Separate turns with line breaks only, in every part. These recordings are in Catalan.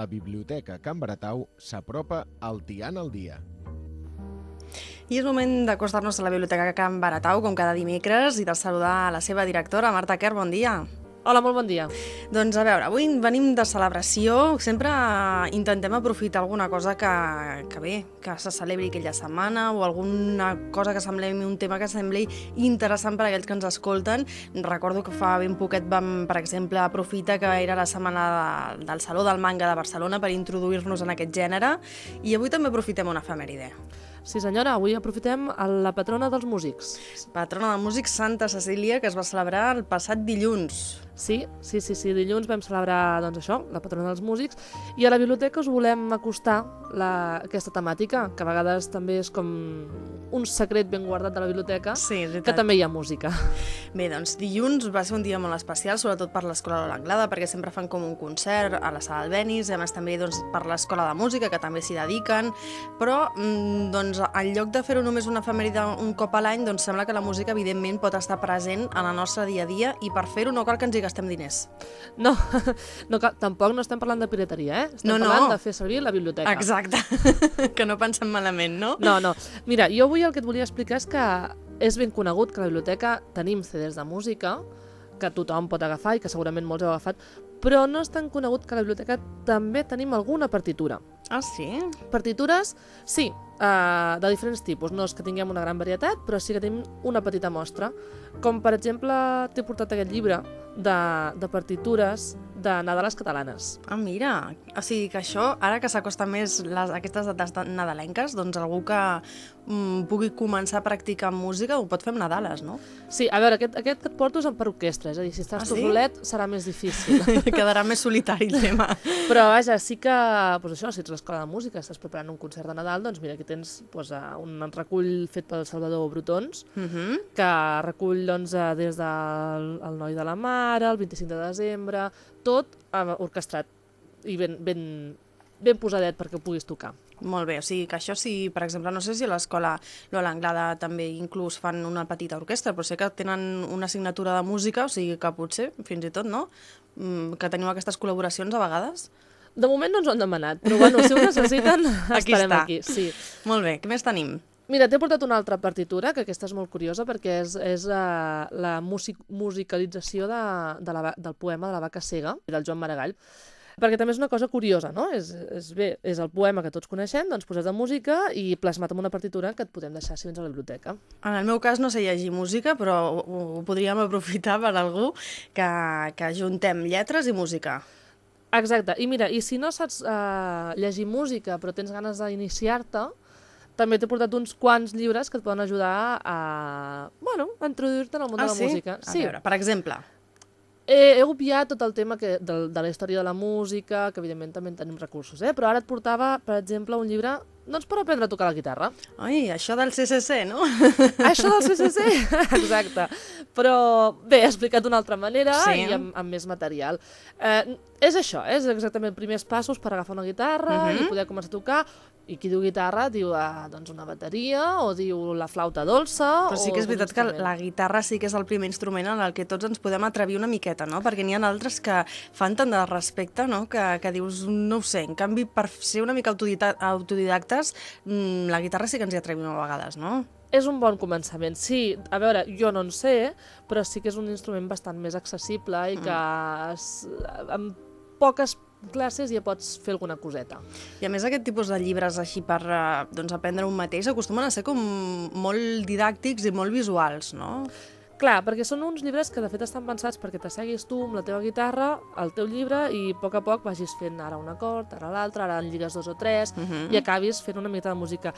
la Biblioteca Can Baratau s'apropa al Tian al dia.
I és moment d'acostar-nos a la Biblioteca Can Baratau, com cada dimecres, i de saludar a la seva directora, Marta Kerr, bon dia.
Hola, molt bon dia.
Doncs a veure, avui venim de celebració, sempre intentem aprofitar alguna cosa que, que bé, que se celebri aquella setmana o alguna cosa que sembli un tema que sembli interessant per a aquells que ens escolten. Recordo que fa ben poquet vam, per exemple, aprofitar que era la setmana de, del Saló del Manga de Barcelona per introduir-nos en aquest gènere i avui també aprofitem una efemèride.
Sí senyora, avui aprofitem la patrona dels músics.
Patrona de músics Santa Cecília, que es va celebrar el passat dilluns.
Sí, sí, sí, sí, dilluns vam celebrar doncs això, la patrona dels músics, i a la biblioteca us volem acostar la, aquesta temàtica, que a vegades també és com un secret ben guardat de la biblioteca,
sí,
que també hi ha música.
Bé, doncs dilluns va ser un dia molt especial, sobretot per l'Escola de l'Anglada, perquè sempre fan com un concert a la sala del Benis, i a més també doncs, per l'Escola de Música, que també s'hi dediquen, però mm, doncs, en lloc de fer-ho només una efemèride un cop a l'any, doncs sembla que la música evidentment pot estar present en el nostre dia a dia i per fer-ho no cal que ens hi gastem diners.
No, no tampoc no estem parlant de pirateria, eh? Estem
no,
parlant
no.
de fer servir la biblioteca.
Exacte, que no pensem malament, no?
No, no. Mira, jo avui el que et volia explicar és que és ben conegut que a la biblioteca tenim CDs de música, que tothom pot agafar i que segurament molts heu agafat, però no és tan conegut que a la biblioteca també tenim alguna partitura.
Ah, sí?
Partitures, sí, uh, de diferents tipus. No és que tinguem una gran varietat, però sí que tenim una petita mostra. Com, per exemple, t'he portat aquest llibre de, de partitures de Nadales catalanes.
Ah, mira, o sigui que això, ara que s'acosta més les, aquestes dates nadalenques, doncs algú que mm, pugui començar a practicar música ho pot fer amb Nadales, no?
Sí, a veure, aquest, aquest que et porto és per orquestra, és a dir, si estàs
Ah,
tu
sí?
solet serà més difícil.
Quedarà més solitari el tema.
Però vaja, sí que, doncs això, si ets l'escola de música, estàs preparant un concert de Nadal, doncs mira, aquí tens doncs, eh, un recull fet pel Salvador Brutons,
Uh -huh.
que recull doncs, eh, des del el Noi de la Mare, el 25 de desembre, tot eh, orquestrat i ben, ben, ben posadet perquè ho puguis tocar.
Molt bé, o sigui que això sí, per exemple, no sé si a l'escola a l'Anglada també inclús fan una petita orquestra, però sé que tenen una assignatura de música, o sigui que potser, fins i tot, no?, Mm, que teniu aquestes col·laboracions a vegades.
De moment no ens ho han demanat, però bueno, si ho necessiten,
Aquí
estarem
està.
aquí. Sí.
Molt bé, què més tenim?
Mira, t'he portat una altra partitura, que aquesta és molt curiosa, perquè és, és uh, la music musicalització de, de la, del poema de la vaca cega, del Joan Maragall. Perquè també és una cosa curiosa, no? És, és bé, és el poema que tots coneixem, doncs posat de música i plasmat en una partitura que et podem deixar si vens a la biblioteca.
En el meu cas no sé llegir música, però ho, ho podríem aprofitar per algú que, que juntem lletres i música.
Exacte, i mira, i si no saps uh, llegir música però tens ganes d'iniciar-te, també t'he portat uns quants llibres que et poden ajudar a, bueno, a introduir-te en el món
ah,
de la
sí?
música.
A veure, per exemple.
He, he obviat tot el tema que, de, de la història de la música, que evidentment també en tenim recursos, eh? però ara et portava, per exemple, un llibre doncs, per aprendre a tocar la guitarra.
Ai, això del CCC, no?
Això del CCC? Exacte. Però bé, explicat d'una altra manera
Sí.
i amb, amb més material. Eh, és això, eh? és exactament primers passos per agafar una guitarra
Mhm.
i poder començar a tocar. I qui diu guitarra diu ah, doncs una bateria o diu la flauta dolça.
Però sí que és veritat que la guitarra sí que és el primer instrument en el que tots ens podem atrevir una miqueta, no? Perquè n'hi ha altres que fan tant de respecte, no?, que, que dius, no ho sé, en canvi, per ser una mica autodidactes, mm, la guitarra sí que ens hi atrevim a vegades, no?
És un bon començament, sí. A veure, jo no en sé, però sí que és un instrument bastant més accessible i que es, amb poques classes ja pots fer alguna coseta.
I a més aquest tipus de llibres així per eh, doncs, aprendre un mateix acostumen a ser com molt didàctics i molt visuals, no?
Clar, perquè són uns llibres que de fet estan pensats perquè t'asseguis tu amb la teva guitarra, el teu llibre, i a poc a poc vagis fent ara un acord, ara l'altre, ara en lligues dos o tres,
Mhm.
i acabis fent una mica de música.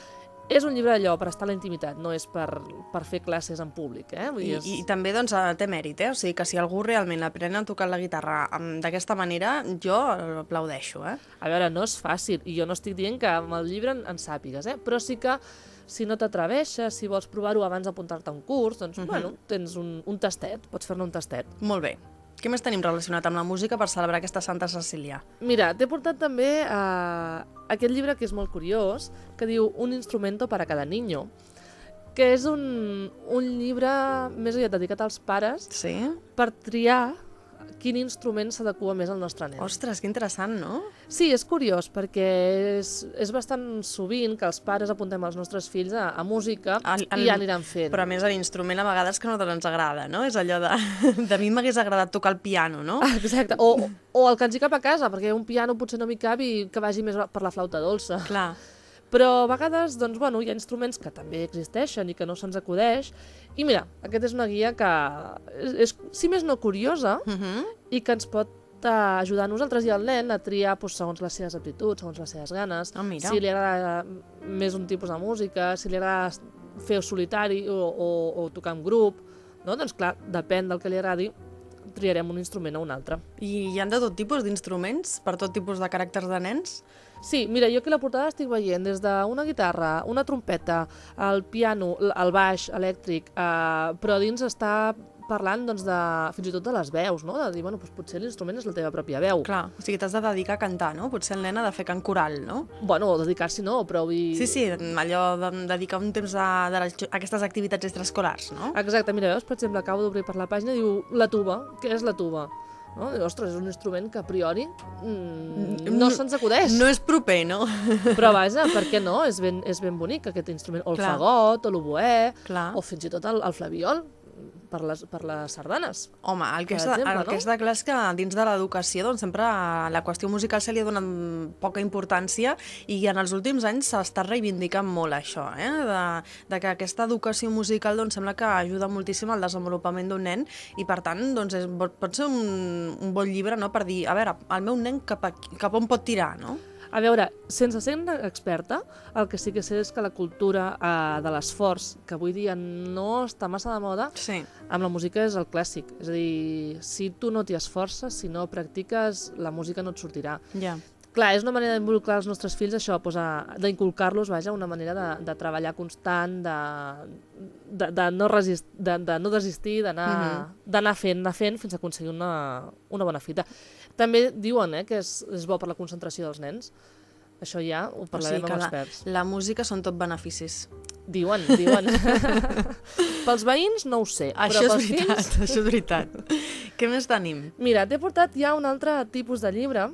És un llibre allò per estar a la intimitat, no és per, per fer classes en públic, eh? Vull
I,
dir, és...
I també doncs, eh, té mèrit, eh? O sigui que si algú realment aprèn a tocar la guitarra amb- d'aquesta manera, jo l'aplaudeixo, eh?
A veure, no és fàcil, i jo no estic dient que amb el llibre en, en sàpigues, eh? però sí que si no t'atreveixes, si vols provar-ho abans d'apuntar-te a un curs, doncs, uh -huh. bueno, tens un, un tastet, pots fer-ne un tastet.
Molt bé. Què més tenim relacionat amb la música per celebrar aquesta Santa Cecília?
Mira, t'he portat també uh, aquest llibre que és molt curiós, que diu Un instrumento para cada niño, que és un, un llibre més aviat dedicat als pares
Sí?
per triar quin instrument s'adequa més al nostre nen.
Ostres, que interessant, no?
Sí, és curiós, perquè és, és bastant sovint que els pares apuntem els nostres fills a, a música
El- el-
i ja aniran fent.
Però a més l'instrument a vegades que no ens agrada, no? És allò de... De mi m'hagués agradat tocar el piano, no?
Ah, Exacte, o, o el que ens hi cap a casa, perquè un piano potser no m'hi cap i que vagi més per la flauta dolça.
Clar.
Però a vegades, doncs, bueno, hi ha instruments que també existeixen i que no se'ns acudeix. I mira, aquesta és una guia que és, és si més no curiosa,
Uh -huh.
i que ens pot eh, ajudar a nosaltres i al nen a triar doncs, segons les seves aptituds, segons les seves ganes,
mira.
si li agrada més un tipus de música, si li agrada fer solitari o, o, o tocar en grup, no? doncs clar, depèn del que li agradi, triarem un instrument o un altre.
I hi han de tot tipus d'instruments, per tot tipus de caràcters de nens?
Sí, mira, jo aquí la portada estic veient des d'una guitarra, una trompeta, el piano, el baix elèctric, eh, però dins està parlant doncs, de, fins i tot de les veus, no? de dir, bueno, doncs potser l'instrument és la teva pròpia veu.
Clar, o sigui, t'has de dedicar a cantar, no? Potser el nen ha de fer cant coral, no?
Bueno, dedicar-s'hi no, però vull.
Sí, sí, allò de dedicar un temps a, de les, a aquestes activitats extraescolars, no?
Exacte, mira, veus, per exemple, acabo d'obrir per la pàgina diu la tuba. Què és la tuba? No? Ostres, és un instrument que a priori mm, no se'ns acudeix.
No és proper, no?
Però vaja, per què no? És ben, és ben bonic aquest instrument. O el
Clar.
fagot, o l'oboè, o fins i tot el, el flabiol per les, per les sardanes.
Home, el que, és de,
exemple,
el que
no?
és de clar és que dins de l'educació doncs, sempre la qüestió musical se li ha donat poca importància i en els últims anys s'està reivindicant molt això, eh? de, de que aquesta educació musical doncs, sembla que ajuda moltíssim al desenvolupament d'un nen i per tant doncs, és, pot ser un, un bon llibre no? per dir, a veure, el meu nen cap, a, cap on pot tirar, no?
A veure, sense ser una experta, el que sí que sé és que la cultura eh, de l'esforç, que avui dia no està massa de moda,
Sí.
amb la música és el clàssic. És a dir, si tu no t'hi esforces, si no practiques, la música no et sortirà.
Ja.
Clar, és una manera d'involucrar els nostres fills, això, doncs, a- d'inculcar-los, vaja, una manera de, de treballar constant, de, de, de, no, resist, de, de no desistir, d'anar d'anar fent, anar fent fins a aconseguir una, una bona fita. També diuen eh, que és, és bo per la concentració dels nens. Això ja ho parlarem
que
amb
la,
experts.
la música són tot beneficis.
Diuen, diuen. pels veïns no ho sé,
Això
però
és
pels
veritat,
fills...
això és veritat. Què més tenim?
Mira, t'he portat ja un altre tipus de llibre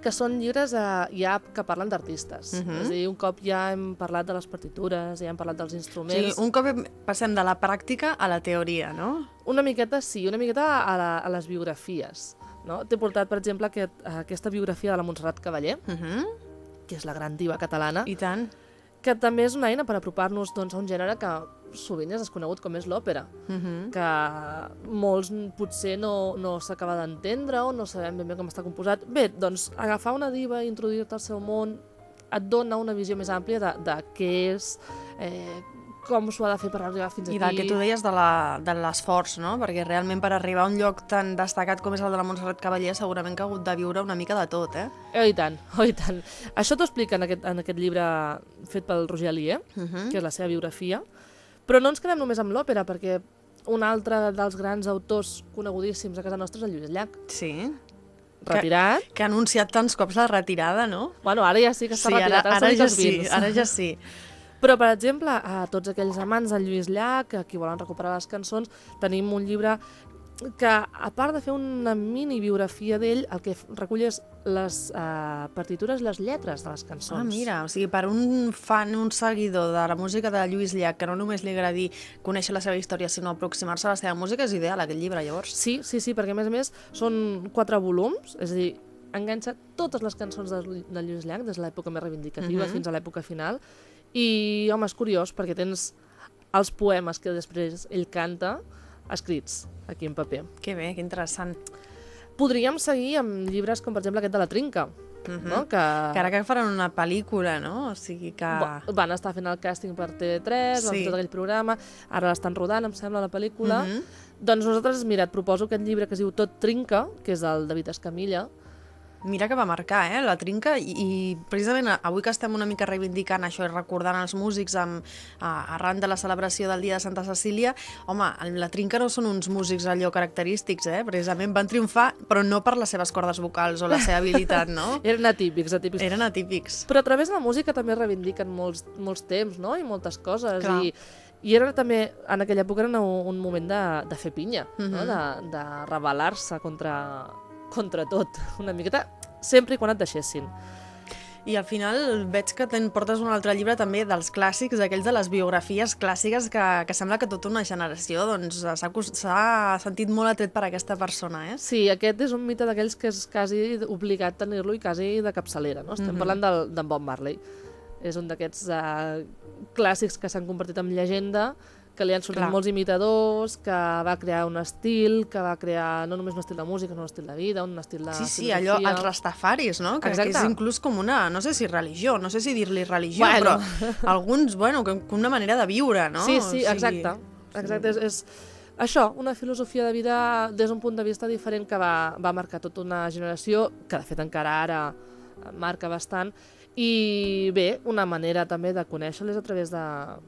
que són llibres eh, ja que parlen d'artistes.
Mhm.
És a dir, un cop ja hem parlat de les partitures, ja hem parlat dels
O sigui,
instruments...
un cop passem de la pràctica a la teoria, no?
Una miqueta sí, una miqueta a, la, a les biografies. No? T'he portat, per exemple, aquest, aquesta biografia de la Montserrat Cavaller,
Uh -huh.
que és la gran diva catalana,
I tant.
que també és una eina per apropar-nos doncs, a un gènere que sovint és desconegut com és l'òpera,
Uh -huh.
que molts potser no, no s'acaba d'entendre o no sabem ben bé com està composat. Bé, doncs agafar una diva i introduir-te al seu món et dona una visió més àmplia de, de què és, eh, com s'ho ha de fer per arribar fins
I
aquí.
del que tu deies de la- de l'esforç, no? Perquè realment per arribar a un lloc tan destacat com és el de la Montserrat Cavaller segurament que ha hagut de viure una mica de tot, eh?
Oh, i tant, oh, i tant. Això t'ho explica en aquest, en aquest llibre fet pel Roger Alier,
Uh -huh.
que és la seva biografia, però no ens quedem només amb l'òpera, perquè un altre dels grans autors conegudíssims a casa nostra és el Lluís Llach,
Sí.
retirat.
Que ha anunciat tants cops la retirada, no?
Bueno, ara ja sí que està
sí,
retirat, ara,
ara
ara
ja sí, ara ja sí.
Però, per exemple, a tots aquells amants del Lluís Llach, a qui volen recuperar les cançons, tenim un llibre que, a part de fer una mini biografia d'ell, el que recull és les uh, partitures les lletres de les cançons.
Ah, mira, o sigui, per un fan, un seguidor de la música de Lluís Llach, que no només li agradi conèixer la seva història, sinó aproximar-se a la seva música, és ideal aquest llibre, llavors.
Sí, sí, sí, perquè a més a més són quatre volums, és a dir, enganxa totes les cançons de, de Lluís Llach des de l'època més reivindicativa
Mhm.
fins a l'època final i, home, és curiós perquè tens els poemes que després ell canta escrits aquí en paper.
Que bé, que interessant.
Podríem seguir amb llibres com, per exemple, aquest de la Trinca,
Mhm.
no? que,
Que ara que faran una pel·lícula, no? O sigui que...
va- van estar fent el càsting per TV3, van
Sí.
fer tot aquell programa, ara l'estan rodant, em sembla, la pel·lícula.
Mhm.
Doncs nosaltres, mira, et proposo aquest llibre que es diu Tot trinca, que és del David Escamilla,
Mira que va marcar, eh, la trinca, i, i precisament avui que estem una mica reivindicant això i recordant els músics amb, a, arran de la celebració del Dia de Santa Cecília, home, la trinca no són uns músics allò característics, eh? precisament van triomfar, però no per les seves cordes vocals o la seva habilitat, no?
eren atípics, atípics.
Eren atípics.
Però a través de la música també reivindiquen molts, molts temps, no?, i moltes coses.
Clar.
I, I era també, en aquella època era un, un moment de, de fer pinya, uh -huh. no?
Mhm.
de, de rebel·lar-se contra, contra tot, una miqueta, sempre i quan et deixessin.
I al final veig que te'n portes un altre llibre també dels clàssics, aquells de les biografies clàssiques que, que sembla que tota una generació doncs, s'ha s'ha sentit molt atret per aquesta persona, eh?
Sí, aquest és un mite d'aquells que és quasi obligat tenir-lo i quasi de capçalera, no? Estem
Mhm.
parlant del- d'en Bob Marley. És un d'aquests uh, clàssics que s'han convertit en llegenda, que li han sortit
Clar.
molts imitadors, que va crear un estil, que va crear no només un estil de música, sinó un estil de vida, un estil de
Sí, sí, allò,
filosofia.
els rastafaris, no? Que, que és inclús com una, no sé si religió, no sé si dir-li religió,
Bueno.
però alguns, bueno, com una manera de viure, no?
Sí,
O
sí,
sigui,
exacte. Exacte, és, és això, una filosofia de vida des d'un punt de vista diferent que va, va marcar tota una generació, que de fet encara ara marca bastant, i bé, una manera també de conèixer-les a través de,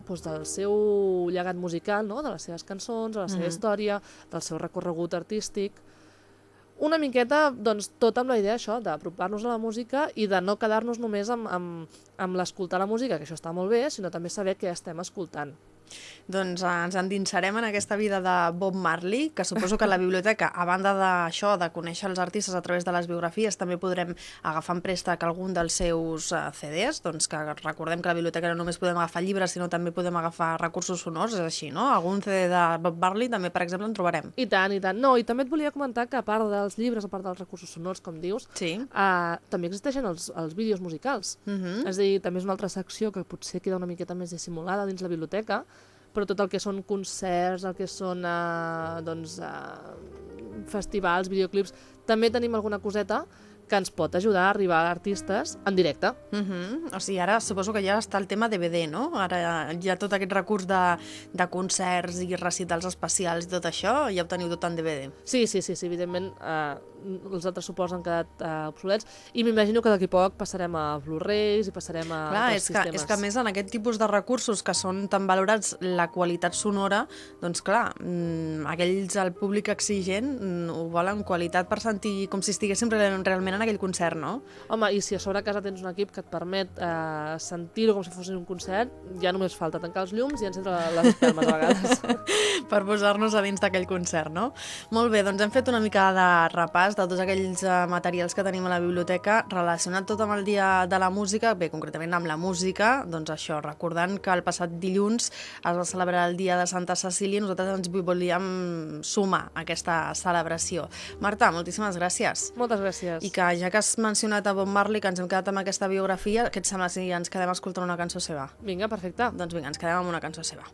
doncs, del seu llegat musical, no? de les seves cançons, de la seva
Mhm.
història, del seu recorregut artístic, una miqueta, doncs, tot amb la idea això, d'apropar-nos a la música i de no quedar-nos només amb, amb, amb l'escoltar la música, que això està molt bé, sinó també saber què estem escoltant.
Doncs eh, ens endinsarem en aquesta vida de Bob Marley, que suposo que a la biblioteca, a banda d'això, de conèixer els artistes a través de les biografies, també podrem agafar en préstec algun dels seus eh, CDs, doncs que recordem que a la biblioteca no només podem agafar llibres, sinó també podem agafar recursos sonors, és així, no? Algun CD de Bob Marley també, per exemple, en trobarem.
I tant, i tant. No, i també et volia comentar que a part dels llibres, a part dels recursos sonors, com dius,
Sí.
uh, també existeixen els, els vídeos musicals.
Uh -huh.
És a dir, també és una altra secció que potser queda una miqueta més dissimulada dins la biblioteca, però tot el que són concerts, el que són uh, doncs, uh, festivals, videoclips, també tenim alguna coseta que ens pot ajudar a arribar a artistes en directe.
Uh -huh. O sigui, ara suposo que ja està el tema DVD, no? Ara hi ha tot aquest recurs de, de concerts i recitals especials i tot això, ja ho teniu tot en DVD.
Sí, sí, sí, sí evidentment eh, els altres suports han quedat eh, obsolets i m'imagino que d'aquí poc passarem a Blu-rays i passarem a
Clar,
altres
és que,
sistemes.
és que a més en aquest tipus de recursos que són tan valorats la qualitat sonora, doncs clar, mm, aquells, el públic exigent, mm, ho volen qualitat per sentir com si estiguéssim real- realment en aquell concert, no?
Home, i si a sobre a casa tens un equip que et permet eh, sentir-ho com si fos un concert, ja només falta tancar els llums i encendre les espelmes a vegades.
per posar-nos a dins d'aquell concert, no? Molt bé, doncs hem fet una mica de repàs de tots aquells eh, materials que tenim a la biblioteca relacionat tot amb el dia de la música, bé, concretament amb la música, doncs això, recordant que el passat dilluns es va celebrar el dia de Santa Cecília i nosaltres ens volíem sumar a aquesta celebració. Marta, moltíssimes gràcies.
Moltes gràcies.
I que ja que has mencionat a Bob Marley, que ens hem quedat amb aquesta biografia, què et sembla si ens quedem escoltant una cançó seva?
Vinga, perfecte.
Doncs vinga, ens quedem amb una cançó seva.